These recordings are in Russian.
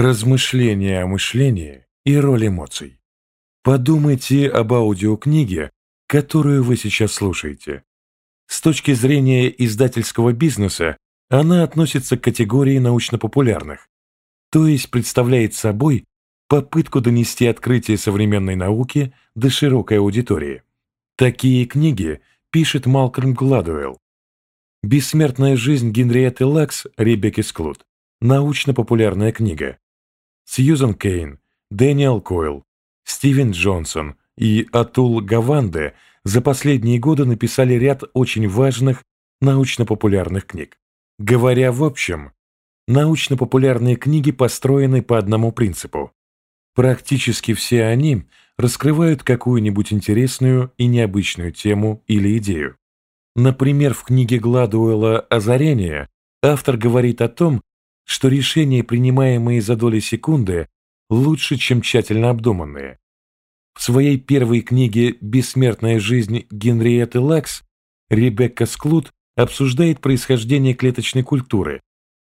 Размышления о мышлении и роль эмоций. Подумайте об аудиокниге, которую вы сейчас слушаете. С точки зрения издательского бизнеса она относится к категории научно-популярных, то есть представляет собой попытку донести открытие современной науки до широкой аудитории. Такие книги пишет Малкольм Гладуэлл. «Бессмертная жизнь Генриетты Лакс» Ребекки Склуд. Научно-популярная книга. Сьюзан Кейн, Дэниел Койл, Стивен Джонсон и Атул Гаванде за последние годы написали ряд очень важных научно-популярных книг. Говоря в общем, научно-популярные книги построены по одному принципу. Практически все они раскрывают какую-нибудь интересную и необычную тему или идею. Например, в книге Гладуэлла «Озарение» автор говорит о том, что решения, принимаемые за доли секунды, лучше, чем тщательно обдуманные. В своей первой книге «Бессмертная жизнь» Генриетты Лакс Ребекка Склуд обсуждает происхождение клеточной культуры,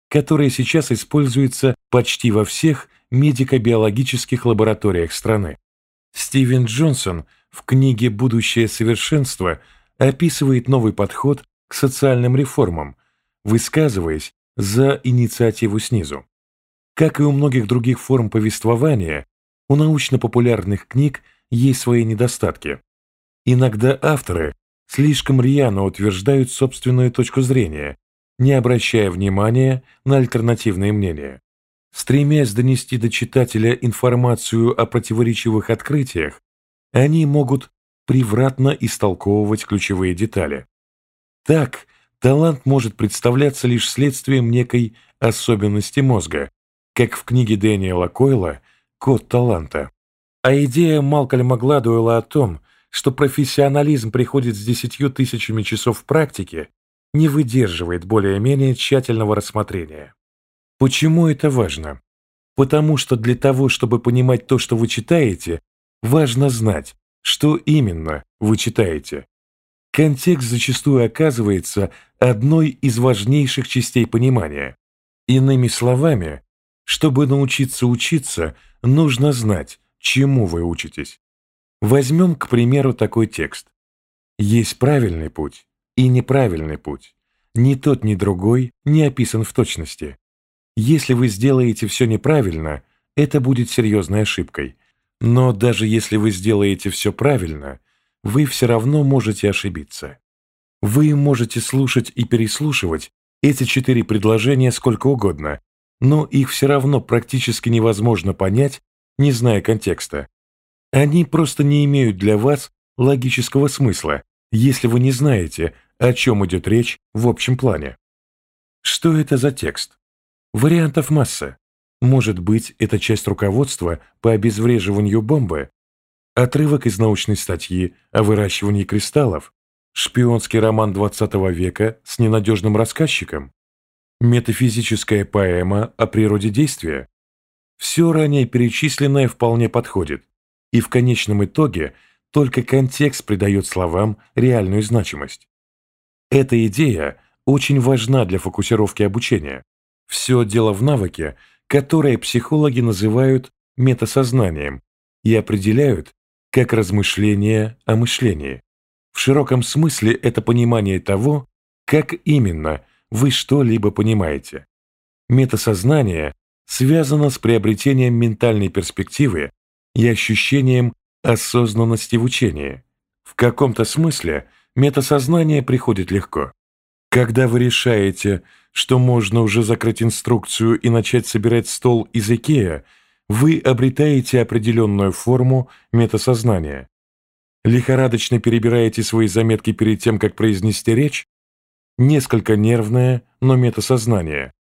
которая сейчас используется почти во всех медико-биологических лабораториях страны. Стивен Джонсон в книге «Будущее совершенство» описывает новый подход к социальным реформам, высказываясь за инициативу снизу. Как и у многих других форм повествования, у научно-популярных книг есть свои недостатки. Иногда авторы слишком рьяно утверждают собственную точку зрения, не обращая внимания на альтернативные мнения. Стремясь донести до читателя информацию о противоречивых открытиях, они могут превратно истолковывать ключевые детали. Так, талант может представляться лишь следствием некой особенности мозга, как в книге Дэниела Койла «Код таланта». А идея Малкольма Гладуэлла о том, что профессионализм приходит с десятью тысячами часов практики, не выдерживает более-менее тщательного рассмотрения. Почему это важно? Потому что для того, чтобы понимать то, что вы читаете, важно знать, что именно вы читаете. Контекст зачастую оказывается одной из важнейших частей понимания. Иными словами, чтобы научиться учиться, нужно знать, чему вы учитесь. Возьмем, к примеру, такой текст. Есть правильный путь и неправильный путь. Ни тот, ни другой не описан в точности. Если вы сделаете все неправильно, это будет серьезной ошибкой. Но даже если вы сделаете все правильно, вы все равно можете ошибиться. Вы можете слушать и переслушивать эти четыре предложения сколько угодно, но их все равно практически невозможно понять, не зная контекста. Они просто не имеют для вас логического смысла, если вы не знаете, о чем идет речь в общем плане. Что это за текст? Вариантов масса. Может быть, это часть руководства по обезвреживанию бомбы, отрывок из научной статьи о выращивании кристаллов, шпионский роман 20 века с ненадежным рассказчиком, метафизическая поэма о природе действия. Все ранее перечисленное вполне подходит, и в конечном итоге только контекст придает словам реальную значимость. Эта идея очень важна для фокусировки обучения. Все дело в навыке, которое психологи называют метасознанием и определяют как размышление о мышлении. В широком смысле это понимание того, как именно вы что-либо понимаете. Метасознание связано с приобретением ментальной перспективы и ощущением осознанности в учении. В каком-то смысле метасознание приходит легко. Когда вы решаете, что можно уже закрыть инструкцию и начать собирать стол из Икеа, вы обретаете определенную форму метасознания. Лихорадочно перебираете свои заметки перед тем, как произнести речь? Несколько нервное, но метасознание.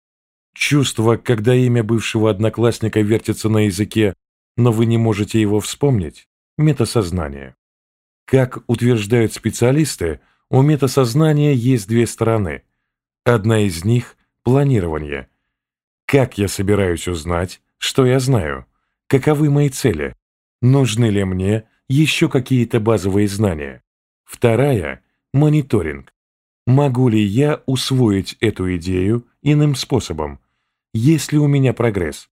Чувство, когда имя бывшего одноклассника вертится на языке, но вы не можете его вспомнить? Метасознание. Как утверждают специалисты, у метасознания есть две стороны. Одна из них – планирование. Как я собираюсь узнать, что я знаю? Каковы мои цели? Нужны ли мне еще какие-то базовые знания? Вторая – мониторинг. Могу ли я усвоить эту идею иным способом? Есть ли у меня прогресс?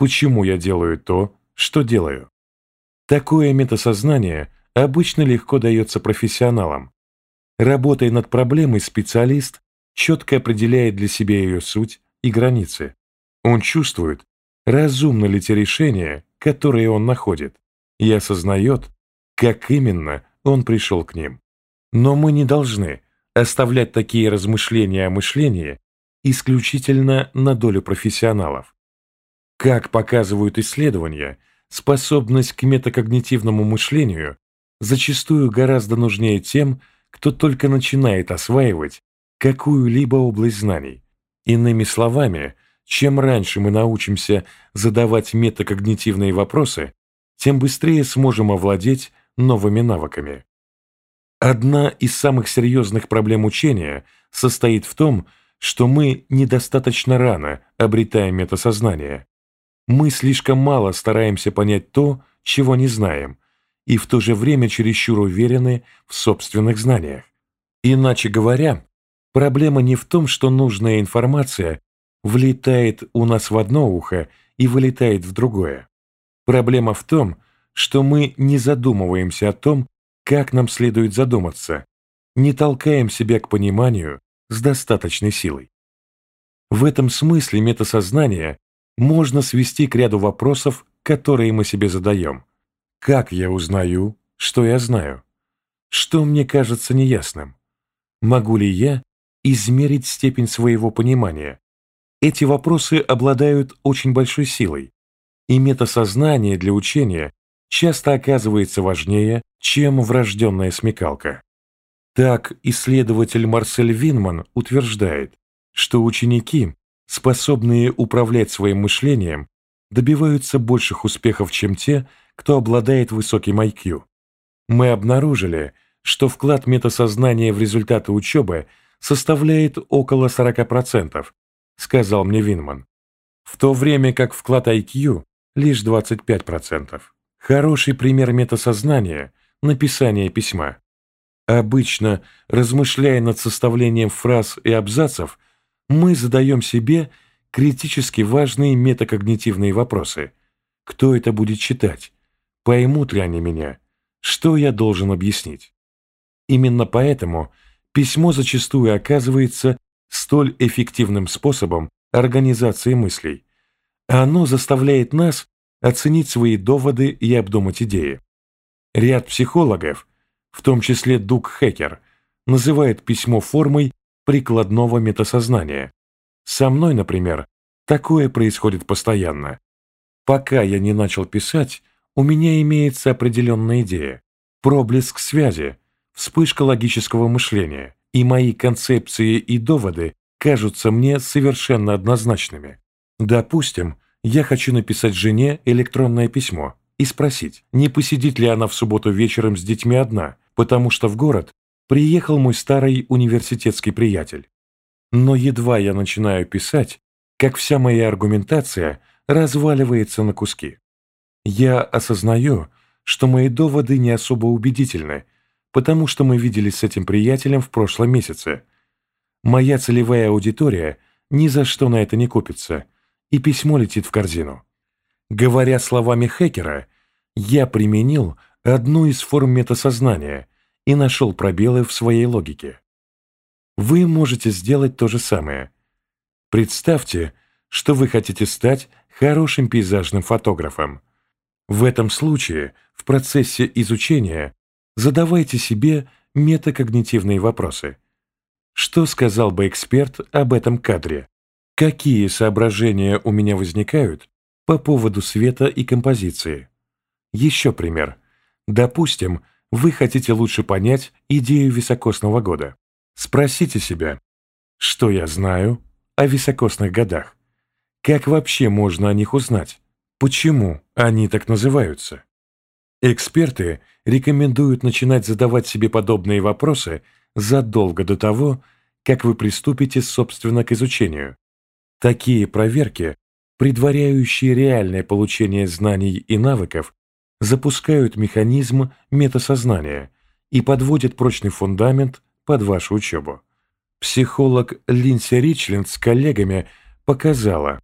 почему я делаю то, что делаю. Такое метасознание обычно легко дается профессионалам. Работая над проблемой, специалист четко определяет для себя ее суть и границы. Он чувствует, разумно ли те решения, которые он находит, и осознает, как именно он пришел к ним. Но мы не должны оставлять такие размышления о мышлении исключительно на долю профессионалов. Как показывают исследования, способность к метакогнитивному мышлению зачастую гораздо нужнее тем, кто только начинает осваивать какую-либо область знаний. Иными словами, чем раньше мы научимся задавать метакогнитивные вопросы, тем быстрее сможем овладеть новыми навыками. Одна из самых серьезных проблем учения состоит в том, что мы недостаточно рано обретаем метасознание. Мы слишком мало стараемся понять то, чего не знаем, и в то же время чересчур уверены в собственных знаниях. Иначе говоря, проблема не в том, что нужная информация влетает у нас в одно ухо и вылетает в другое. Проблема в том, что мы не задумываемся о том, как нам следует задуматься, не толкаем себя к пониманию с достаточной силой. В этом смысле метасознание можно свести к ряду вопросов, которые мы себе задаем. Как я узнаю, что я знаю? Что мне кажется неясным? Могу ли я измерить степень своего понимания? Эти вопросы обладают очень большой силой, и метасознание для учения часто оказывается важнее, чем врожденная смекалка. Так, исследователь Марсель Винман утверждает, что ученики, способные управлять своим мышлением, добиваются больших успехов, чем те, кто обладает высоким IQ. Мы обнаружили, что вклад метасознания в результаты учебы составляет около 40%, сказал мне Винман, в то время как вклад IQ лишь 25%. Хороший пример метасознания – написание письма. Обычно, размышляя над составлением фраз и абзацев, мы задаем себе критически важные метакогнитивные вопросы. Кто это будет читать? Поймут ли они меня? Что я должен объяснить? Именно поэтому письмо зачастую оказывается столь эффективным способом организации мыслей. Оно заставляет нас оценить свои доводы и обдумать идеи. Ряд психологов, в том числе Дуг Хекер, называет письмо формой прикладного метасознания. Со мной, например, такое происходит постоянно. Пока я не начал писать, у меня имеется определенная идея, проблеск связи, вспышка логического мышления, и мои концепции и доводы кажутся мне совершенно однозначными. Допустим, я хочу написать жене электронное письмо и спросить, не посидит ли она в субботу вечером с детьми одна, потому что в город приехал мой старый университетский приятель. Но едва я начинаю писать, как вся моя аргументация разваливается на куски. Я осознаю, что мои доводы не особо убедительны, потому что мы виделись с этим приятелем в прошлом месяце. Моя целевая аудитория ни за что на это не купится – и письмо летит в корзину. Говоря словами хакера, я применил одну из форм метасознания и нашел пробелы в своей логике. Вы можете сделать то же самое. Представьте, что вы хотите стать хорошим пейзажным фотографом. В этом случае, в процессе изучения, задавайте себе метакогнитивные вопросы. Что сказал бы эксперт об этом кадре? Какие соображения у меня возникают по поводу света и композиции? Еще пример. Допустим, вы хотите лучше понять идею високосного года. Спросите себя, что я знаю о високосных годах? Как вообще можно о них узнать? Почему они так называются? Эксперты рекомендуют начинать задавать себе подобные вопросы задолго до того, как вы приступите, собственно, к изучению. Такие проверки, предваряющие реальное получение знаний и навыков, запускают механизм метасознания и подводят прочный фундамент под вашу учебу. Психолог Линси Ричленд с коллегами показала,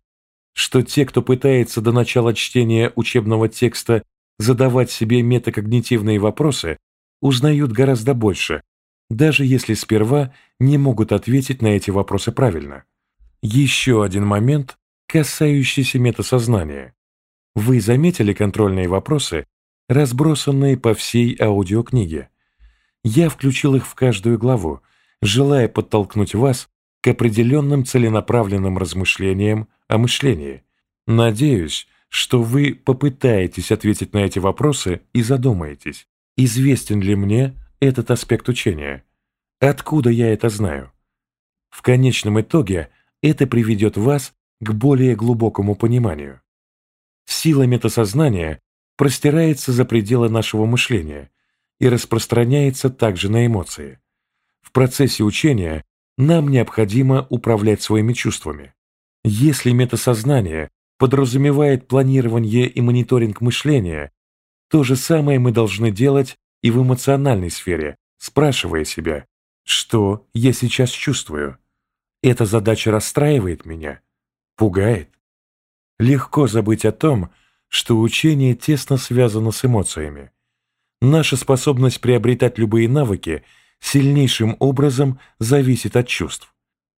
что те, кто пытается до начала чтения учебного текста задавать себе метакогнитивные вопросы, узнают гораздо больше, даже если сперва не могут ответить на эти вопросы правильно. Еще один момент, касающийся метасознания. Вы заметили контрольные вопросы, разбросанные по всей аудиокниге? Я включил их в каждую главу, желая подтолкнуть вас к определенным целенаправленным размышлениям о мышлении. Надеюсь, что вы попытаетесь ответить на эти вопросы и задумаетесь, известен ли мне этот аспект учения, откуда я это знаю. В конечном итоге это приведет вас к более глубокому пониманию. Сила метасознания простирается за пределы нашего мышления и распространяется также на эмоции. В процессе учения нам необходимо управлять своими чувствами. Если метасознание подразумевает планирование и мониторинг мышления, то же самое мы должны делать и в эмоциональной сфере, спрашивая себя, что я сейчас чувствую. Эта задача расстраивает меня, пугает. Легко забыть о том, что учение тесно связано с эмоциями. Наша способность приобретать любые навыки – сильнейшим образом зависит от чувств.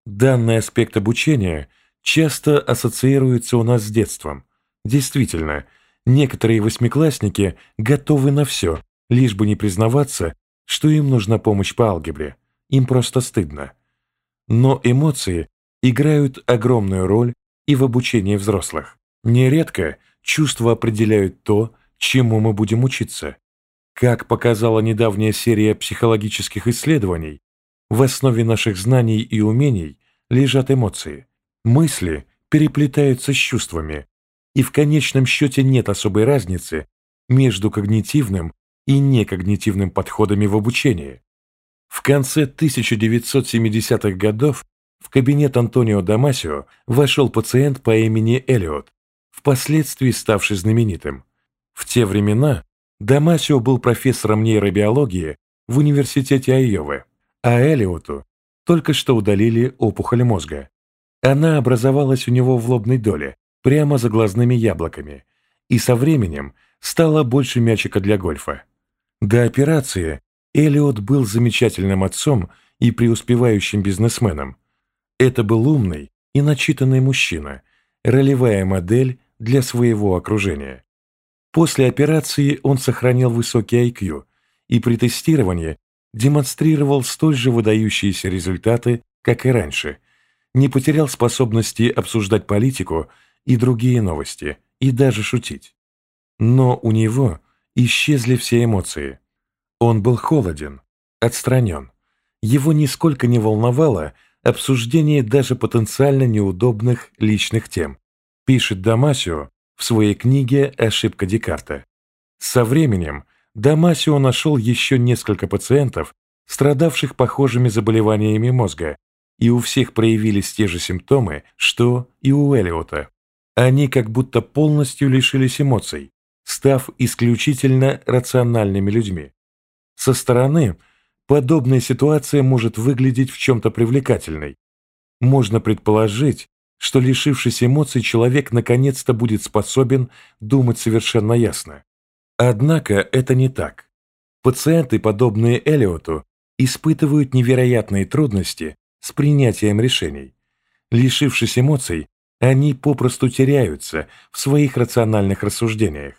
Данный аспект обучения часто ассоциируется у нас с детством. Действительно, некоторые восьмиклассники готовы на все, лишь бы не признаваться, что им нужна помощь по алгебре. Им просто стыдно. Но эмоции играют огромную роль и в обучении взрослых. Нередко чувства определяют то, чему мы будем учиться. Как показала недавняя серия психологических исследований, в основе наших знаний и умений лежат эмоции. Мысли переплетаются с чувствами, и в конечном счете нет особой разницы между когнитивным и некогнитивным подходами в обучении. В конце 1970-х годов в кабинет Антонио Дамасио вошел пациент по имени Элиот, впоследствии ставший знаменитым. В те времена Дамасио был профессором нейробиологии в университете Айовы, а Элиоту только что удалили опухоль мозга. Она образовалась у него в лобной доле, прямо за глазными яблоками, и со временем стала больше мячика для гольфа. До операции Элиот был замечательным отцом и преуспевающим бизнесменом. Это был умный и начитанный мужчина, ролевая модель для своего окружения. После операции он сохранил высокий IQ и при тестировании демонстрировал столь же выдающиеся результаты, как и раньше, не потерял способности обсуждать политику и другие новости, и даже шутить. Но у него исчезли все эмоции. Он был холоден, отстранен. Его нисколько не волновало обсуждение даже потенциально неудобных личных тем, пишет Дамасио в своей книге «Ошибка Декарта». Со временем Дамасио нашел еще несколько пациентов, страдавших похожими заболеваниями мозга, и у всех проявились те же симптомы, что и у Элиота. Они как будто полностью лишились эмоций, став исключительно рациональными людьми. Со стороны подобная ситуация может выглядеть в чем-то привлекательной. Можно предположить, что, лишившись эмоций, человек наконец-то будет способен думать совершенно ясно. Однако это не так. Пациенты, подобные Элиоту, испытывают невероятные трудности с принятием решений. Лишившись эмоций, они попросту теряются в своих рациональных рассуждениях.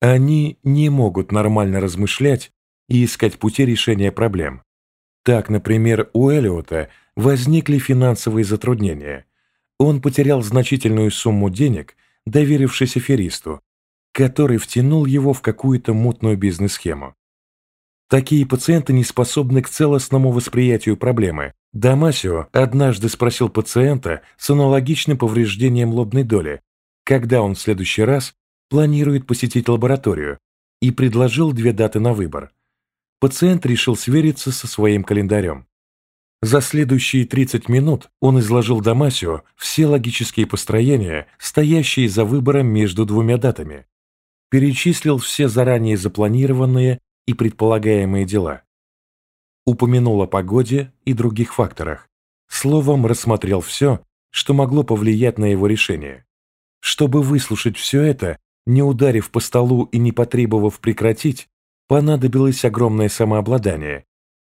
Они не могут нормально размышлять и искать пути решения проблем. Так, например, у Элиота возникли финансовые затруднения – он потерял значительную сумму денег, доверившись аферисту, который втянул его в какую-то мутную бизнес-схему. Такие пациенты не способны к целостному восприятию проблемы. Дамасио однажды спросил пациента с аналогичным повреждением лобной доли, когда он в следующий раз планирует посетить лабораторию, и предложил две даты на выбор. Пациент решил свериться со своим календарем. За следующие 30 минут он изложил Дамасио все логические построения, стоящие за выбором между двумя датами. Перечислил все заранее запланированные и предполагаемые дела. Упомянул о погоде и других факторах. Словом, рассмотрел все, что могло повлиять на его решение. Чтобы выслушать все это, не ударив по столу и не потребовав прекратить, понадобилось огромное самообладание,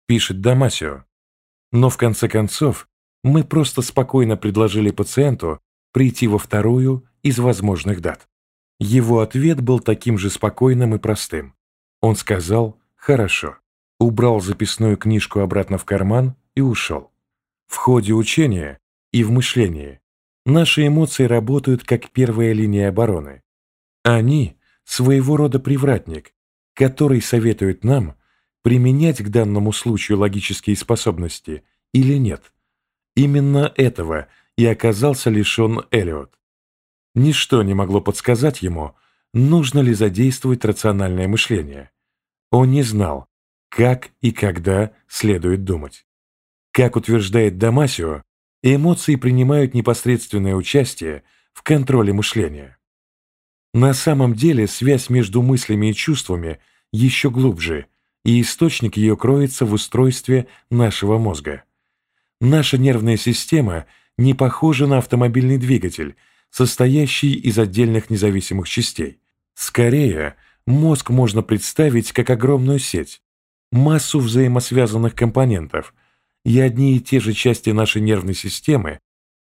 пишет Дамасио. Но в конце концов, мы просто спокойно предложили пациенту прийти во вторую из возможных дат. Его ответ был таким же спокойным и простым. Он сказал «хорошо», убрал записную книжку обратно в карман и ушел. В ходе учения и в мышлении наши эмоции работают как первая линия обороны. Они – своего рода привратник, который советует нам применять к данному случаю логические способности или нет. Именно этого и оказался лишен Эллиот. Ничто не могло подсказать ему, нужно ли задействовать рациональное мышление. Он не знал, как и когда следует думать. Как утверждает Дамасио, эмоции принимают непосредственное участие в контроле мышления. На самом деле связь между мыслями и чувствами еще глубже, и источник ее кроется в устройстве нашего мозга. Наша нервная система не похожа на автомобильный двигатель, состоящий из отдельных независимых частей. Скорее, мозг можно представить как огромную сеть, массу взаимосвязанных компонентов, и одни и те же части нашей нервной системы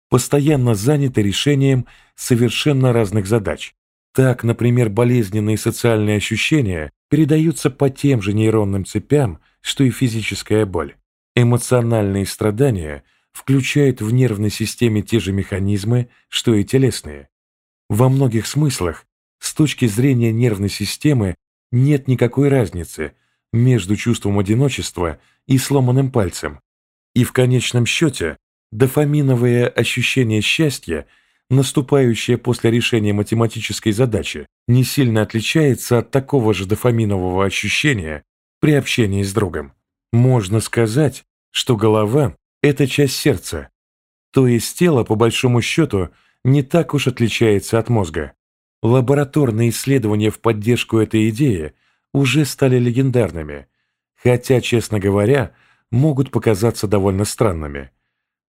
постоянно заняты решением совершенно разных задач. Так, например, болезненные социальные ощущения передаются по тем же нейронным цепям, что и физическая боль. Эмоциональные страдания включают в нервной системе те же механизмы, что и телесные. Во многих смыслах, с точки зрения нервной системы, нет никакой разницы между чувством одиночества и сломанным пальцем, и в конечном счете дофаминовое ощущение счастья, наступающее после решения математической задачи, не сильно отличается от такого же дофаминового ощущения при общении с другом. Можно сказать, что голова – это часть сердца, то есть тело, по большому счету, не так уж отличается от мозга. Лабораторные исследования в поддержку этой идеи уже стали легендарными, хотя, честно говоря, могут показаться довольно странными.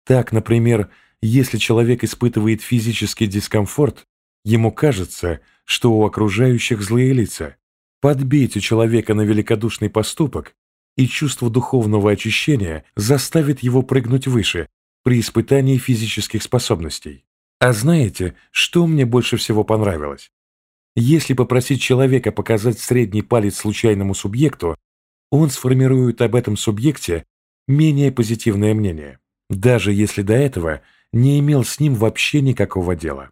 Так, например, если человек испытывает физический дискомфорт, ему кажется, что у окружающих злые лица. Подбейте человека на великодушный поступок, и чувство духовного очищения заставит его прыгнуть выше при испытании физических способностей. А знаете, что мне больше всего понравилось? Если попросить человека показать средний палец случайному субъекту, он сформирует об этом субъекте менее позитивное мнение, даже если до этого не имел с ним вообще никакого дела.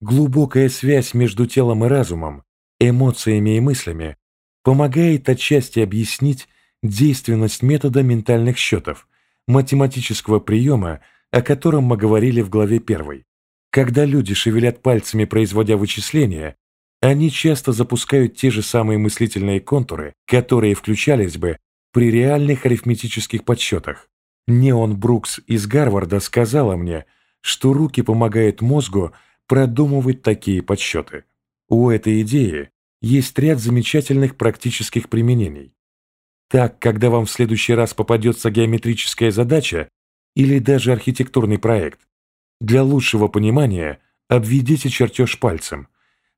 Глубокая связь между телом и разумом, эмоциями и мыслями помогает отчасти объяснить действенность метода ментальных счетов, математического приема, о котором мы говорили в главе 1. Когда люди шевелят пальцами, производя вычисления, они часто запускают те же самые мыслительные контуры, которые включались бы при реальных арифметических подсчетах. Неон Брукс из Гарварда сказала мне, что руки помогают мозгу продумывать такие подсчеты. У этой идеи есть ряд замечательных практических применений. Так, когда вам в следующий раз попадется геометрическая задача или даже архитектурный проект, для лучшего понимания обведите чертеж пальцем.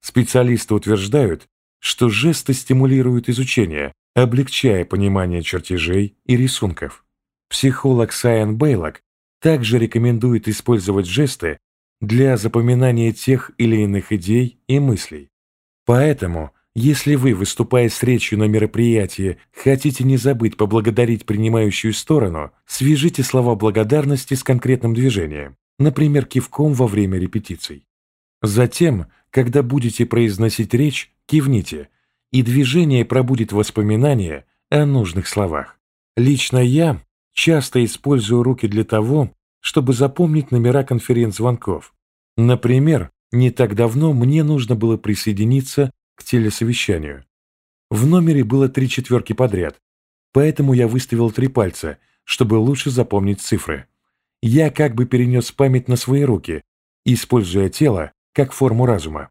Специалисты утверждают, что жесты стимулируют изучение, облегчая понимание чертежей и рисунков. Психолог Сайен Бейлок также рекомендует использовать жесты для запоминания тех или иных идей и мыслей. Поэтому, если вы, выступая с речью на мероприятии, хотите не забыть поблагодарить принимающую сторону, свяжите слова благодарности с конкретным движением, например, кивком во время репетиций. Затем, когда будете произносить речь, кивните – и движение пробудит воспоминания о нужных словах. Лично я часто использую руки для того, чтобы запомнить номера конференц-звонков. Например, не так давно мне нужно было присоединиться к телесовещанию. В номере было три четверки подряд, поэтому я выставил три пальца, чтобы лучше запомнить цифры. Я как бы перенес память на свои руки, используя тело как форму разума.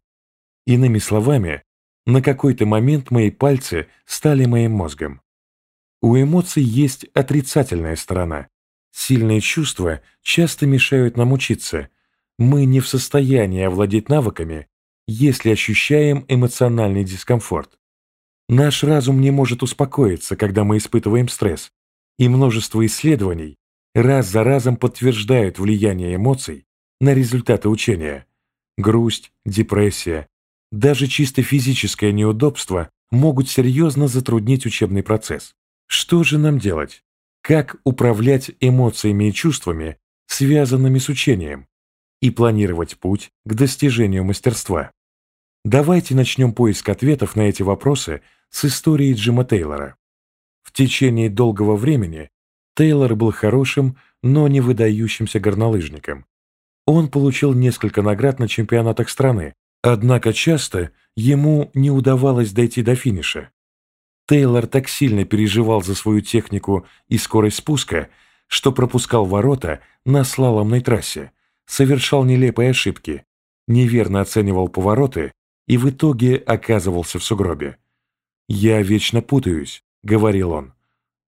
Иными словами, на какой-то момент мои пальцы стали моим мозгом. У эмоций есть отрицательная сторона. Сильные чувства часто мешают нам учиться, Мы не в состоянии овладеть навыками, если ощущаем эмоциональный дискомфорт. Наш разум не может успокоиться, когда мы испытываем стресс, и множество исследований раз за разом подтверждают влияние эмоций на результаты учения. Грусть, депрессия, даже чисто физическое неудобство могут серьезно затруднить учебный процесс. Что же нам делать? Как управлять эмоциями и чувствами, связанными с учением, и планировать путь к достижению мастерства? Давайте начнем поиск ответов на эти вопросы с истории Джима Тейлора. В течение долгого времени Тейлор был хорошим, но не выдающимся горнолыжником. Он получил несколько наград на чемпионатах страны, однако часто ему не удавалось дойти до финиша. Тейлор так сильно переживал за свою технику и скорость спуска, что пропускал ворота на слаломной трассе, совершал нелепые ошибки, неверно оценивал повороты и в итоге оказывался в сугробе. «Я вечно путаюсь», — говорил он.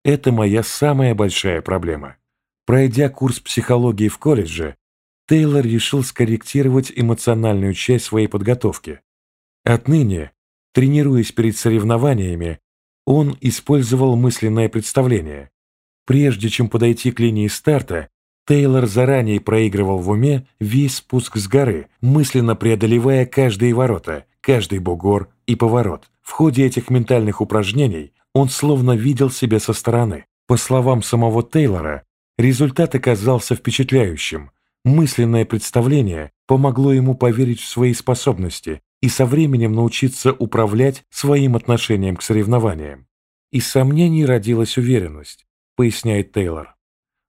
«Это моя самая большая проблема». Пройдя курс психологии в колледже, Тейлор решил скорректировать эмоциональную часть своей подготовки. Отныне, тренируясь перед соревнованиями, он использовал мысленное представление. Прежде чем подойти к линии старта, Тейлор заранее проигрывал в уме весь спуск с горы, мысленно преодолевая каждые ворота, каждый бугор и поворот. В ходе этих ментальных упражнений он словно видел себя со стороны. По словам самого Тейлора, результат оказался впечатляющим. Мысленное представление помогло ему поверить в свои способности и со временем научиться управлять своим отношением к соревнованиям. Из сомнений родилась уверенность, поясняет Тейлор.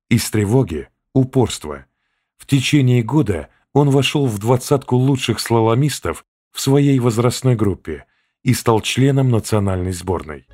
Из тревоги – упорство. В течение года он вошел в двадцатку лучших слаломистов в своей возрастной группе и стал членом национальной сборной.